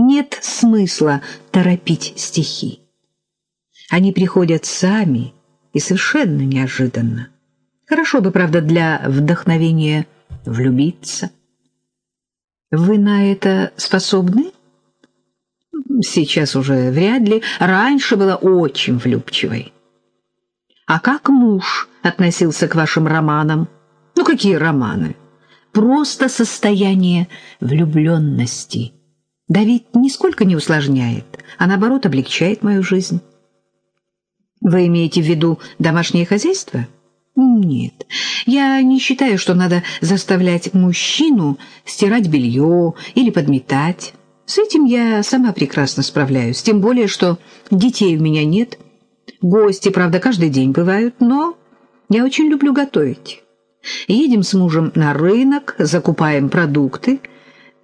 Нет смысла торопить стихи. Они приходят сами и совершенно неожиданно. Хорошо бы, правда, для вдохновения влюбиться. Вы на это способны? Сейчас уже вряд ли. Раньше была очень влюбчивой. А как муж относился к вашим романам? Ну, какие романы? Просто состояние влюбленности. Давид нисколько не усложняет, а наоборот облегчает мою жизнь. Вы имеете в виду домашнее хозяйство? Нет, я не считаю, что надо заставлять мужчину стирать белье или подметать. С этим я сама прекрасно справляюсь, тем более, что детей у меня нет. Гости, правда, каждый день бывают, но я очень люблю готовить. Едем с мужем на рынок, закупаем продукты.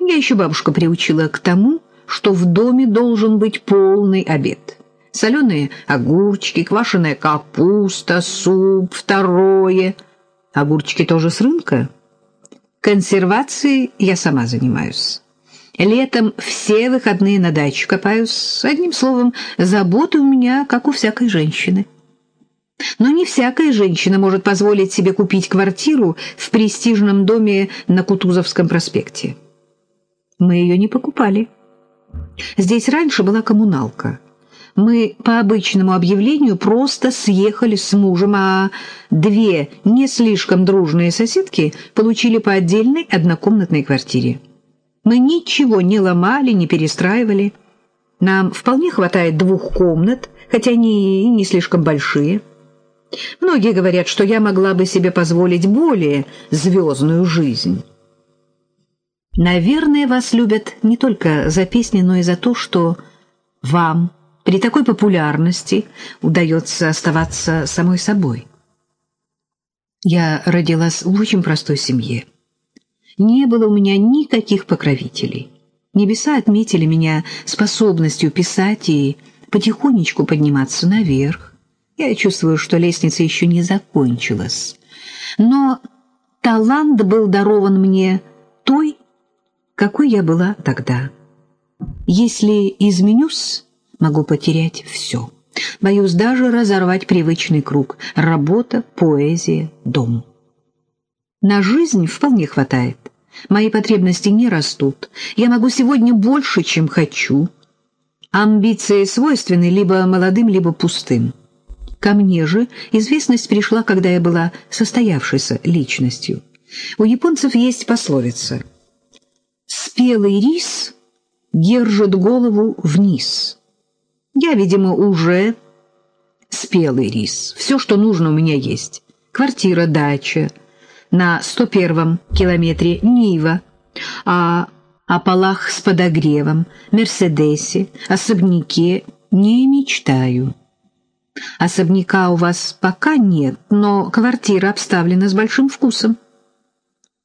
Я еще бабушка приучила к тому, что в доме должен быть полный обед соленые огурчики, квашеная капуста, суп, второе. Огурчики тоже с рынка? Консервацией я сама занимаюсь. Летом все выходные на даче копаюсь. Одним словом, заботы у меня, как у всякой женщины. Но не всякая женщина может позволить себе купить квартиру в престижном доме на Кутузовском проспекте. Мы ее не покупали. Здесь раньше была коммуналка мы по обычному объявлению просто съехали с мужем, а две не слишком дружные соседки получили по отдельной однокомнатной квартире. Мы ничего не ломали, не перестраивали. Нам вполне хватает двух комнат, хотя они и не слишком большие. Многие говорят, что я могла бы себе позволить более звездную жизнь. Наверное, вас любят не только за песни, но и за то, что вам при такой популярности удается оставаться самой собой. Я родилась в очень простой семье. Не было у меня никаких покровителей. Небеса отметили меня способностью писать и потихонечку подниматься наверх. Я чувствую, что лестница еще не закончилась. Но талант был дарован мне той, какой я была тогда. Если изменюсь, могу потерять все. Боюсь даже разорвать привычный круг. Работа, поэзия, дом. На жизнь вполне хватает. Мои потребности не растут. Я могу сегодня больше, чем хочу. Амбиции свойственны либо молодым, либо пустым. Ко мне же известность пришла, когда я была состоявшейся личностью. У японцев есть пословица «Спелый рис держит голову вниз». Я, видимо, уже спелый рис. Все, что нужно, у меня есть. Квартира, дача. На 101-м километре Нива. А о с подогревом, Мерседесе, особняке не мечтаю. Особняка у вас пока нет, но квартира обставлена с большим вкусом.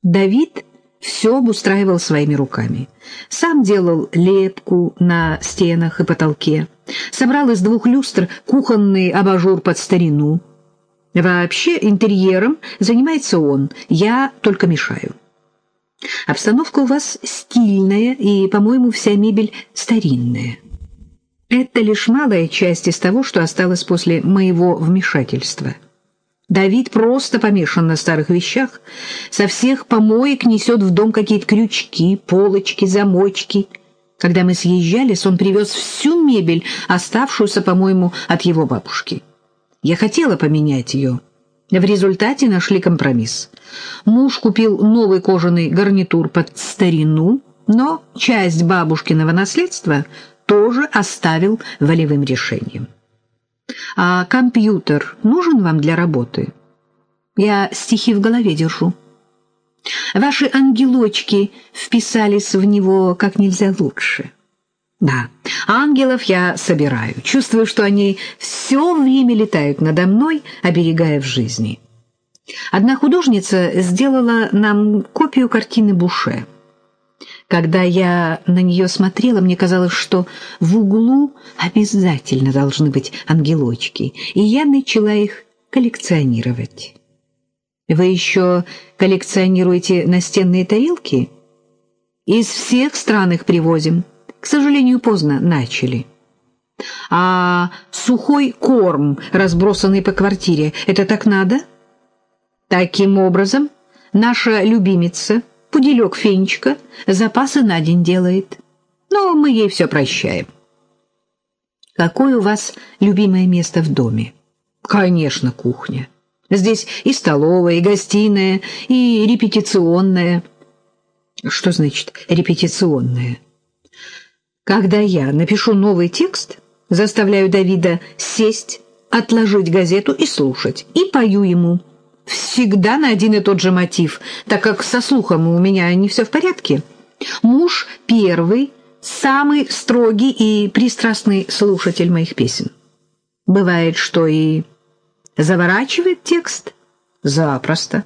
Давид все обустраивал своими руками. Сам делал лепку на стенах и потолке, собрал из двух люстр кухонный абажур под старину. Вообще интерьером занимается он, я только мешаю. Обстановка у вас стильная, и, по-моему, вся мебель старинная. Это лишь малая часть из того, что осталось после моего вмешательства. Давид просто помешан на старых вещах. Со всех помоек несет в дом какие-то крючки, полочки, замочки. Когда мы съезжались, он привез всю мебель, оставшуюся, по-моему, от его бабушки. Я хотела поменять ее. В результате нашли компромисс. Муж купил новый кожаный гарнитур под старину, но часть бабушкиного наследства тоже оставил волевым решением. А компьютер нужен вам для работы? Я стихи в голове держу. Ваши ангелочки вписались в него как нельзя лучше. Да, ангелов я собираю. Чувствую, что они все время летают надо мной, оберегая в жизни. Одна художница сделала нам копию картины Буше — когда я на нее смотрела, мне казалось, что в углу обязательно должны быть ангелочки, и я начала их коллекционировать. Вы еще коллекционируете настенные тарелки? Из всех стран их привозим. к сожалению, поздно начали. А сухой корм, разбросанный по квартире, это так надо? Таким образом, наша любимица, пуделек Фенечка, запасы на день делает. Но мы ей все прощаем. Какое у вас любимое место в доме? Конечно, кухня. Здесь и столовая, и гостиная, и репетиционная. Что значит репетиционная? Когда я напишу новый текст, заставляю Давида сесть, отложить газету и слушать, и пою ему. Всегда на один и тот же мотив, так как со слухом у меня не все в порядке. Муж первый, самый строгий и пристрастный слушатель моих песен. Бывает, что и заворачивает текст запросто.